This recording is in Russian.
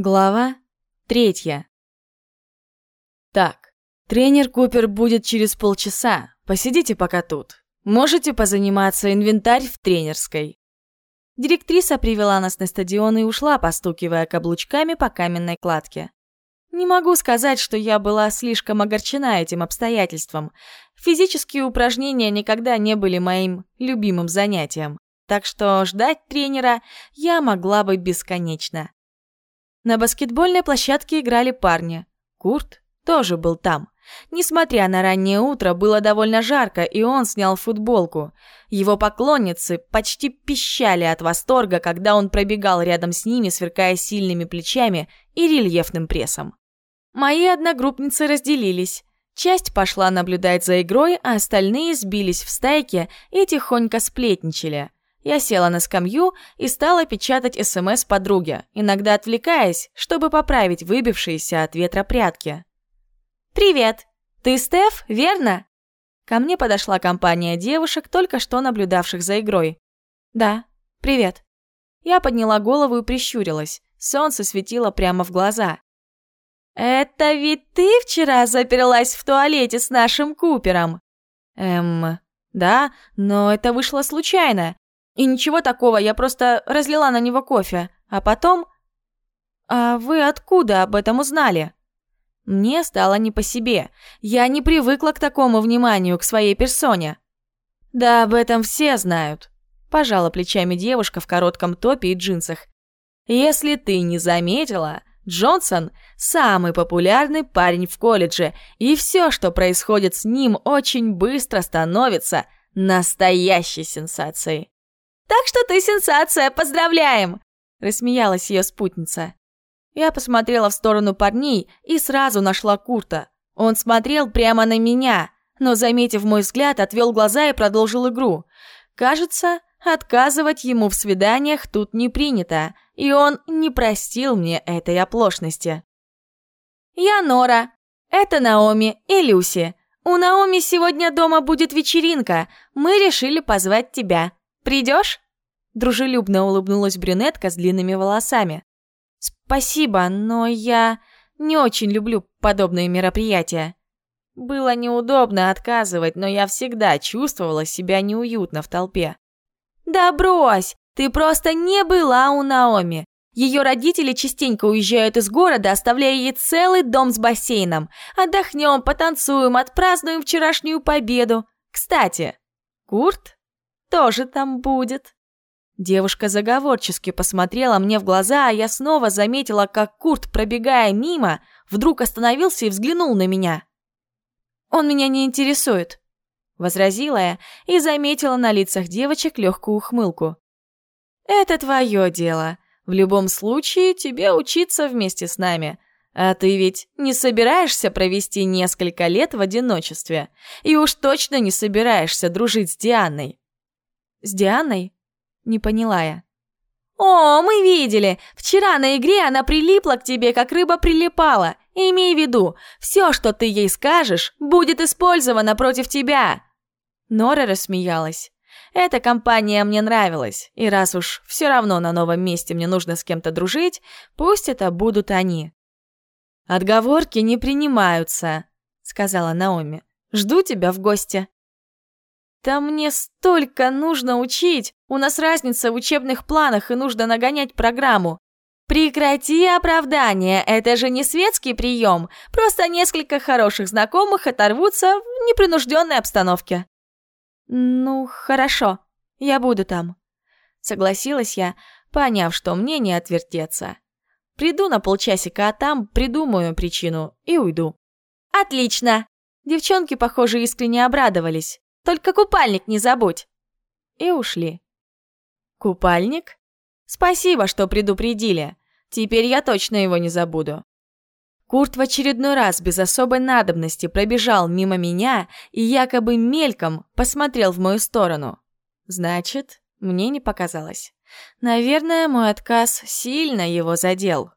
Глава третья. Так, тренер Купер будет через полчаса. Посидите пока тут. Можете позаниматься инвентарь в тренерской. Директриса привела нас на стадион и ушла, постукивая каблучками по каменной кладке. Не могу сказать, что я была слишком огорчена этим обстоятельством. Физические упражнения никогда не были моим любимым занятием. Так что ждать тренера я могла бы бесконечно. На баскетбольной площадке играли парни. Курт тоже был там. Несмотря на раннее утро, было довольно жарко, и он снял футболку. Его поклонницы почти пищали от восторга, когда он пробегал рядом с ними, сверкая сильными плечами и рельефным прессом. Мои одногруппницы разделились. Часть пошла наблюдать за игрой, а остальные сбились в стайке и тихонько сплетничали – я села на скамью и стала печатать СМС подруге, иногда отвлекаясь, чтобы поправить выбившиеся от ветра прятки. «Привет! Ты Стеф, верно?» Ко мне подошла компания девушек, только что наблюдавших за игрой. «Да, привет». Я подняла голову и прищурилась. Солнце светило прямо в глаза. «Это ведь ты вчера заперлась в туалете с нашим Купером?» «Эм, да, но это вышло случайно. И ничего такого, я просто разлила на него кофе. А потом... А вы откуда об этом узнали? Мне стало не по себе. Я не привыкла к такому вниманию к своей персоне. Да об этом все знают. Пожала плечами девушка в коротком топе и джинсах. Если ты не заметила, Джонсон – самый популярный парень в колледже, и все, что происходит с ним, очень быстро становится настоящей сенсацией. Так что ты сенсация, поздравляем!» Рассмеялась ее спутница. Я посмотрела в сторону парней и сразу нашла Курта. Он смотрел прямо на меня, но, заметив мой взгляд, отвел глаза и продолжил игру. Кажется, отказывать ему в свиданиях тут не принято, и он не простил мне этой оплошности. «Я Нора. Это Наоми и Люси. У Наоми сегодня дома будет вечеринка. Мы решили позвать тебя. Придешь?» Дружелюбно улыбнулась брюнетка с длинными волосами. «Спасибо, но я не очень люблю подобные мероприятия». Было неудобно отказывать, но я всегда чувствовала себя неуютно в толпе. «Да брось! Ты просто не была у Наоми. Ее родители частенько уезжают из города, оставляя ей целый дом с бассейном. Отдохнем, потанцуем, отпразднуем вчерашнюю победу. Кстати, Курт тоже там будет. Девушка заговорчески посмотрела мне в глаза, а я снова заметила, как Курт, пробегая мимо, вдруг остановился и взглянул на меня. «Он меня не интересует», — возразила я и заметила на лицах девочек легкую ухмылку. «Это твое дело. В любом случае, тебе учиться вместе с нами. А ты ведь не собираешься провести несколько лет в одиночестве. И уж точно не собираешься дружить с Дианой. «С Дианой?» — не поняла я. «О, мы видели! Вчера на игре она прилипла к тебе, как рыба прилипала. Имей в виду, все, что ты ей скажешь, будет использовано против тебя!» Нора рассмеялась. Эта компания мне нравилась, и раз уж все равно на новом месте мне нужно с кем-то дружить, пусть это будут они. «Отговорки не принимаются», — сказала Наоми. «Жду тебя в гости». Да мне столько нужно учить! У нас разница в учебных планах, и нужно нагонять программу. Прекрати оправдание, это же не светский прием. Просто несколько хороших знакомых оторвутся в непринужденной обстановке. Ну, хорошо, я буду там. Согласилась я, поняв, что мне не отвертеться. Приду на полчасика, а там придумаю причину и уйду. Отлично! Девчонки, похоже, искренне обрадовались. Только купальник не забудь!» И ушли. «Купальник? Спасибо, что предупредили. Теперь я точно его не забуду». Курт в очередной раз без особой надобности пробежал мимо меня и якобы мельком посмотрел в мою сторону. Значит, мне не показалось. Наверное, мой отказ сильно его задел.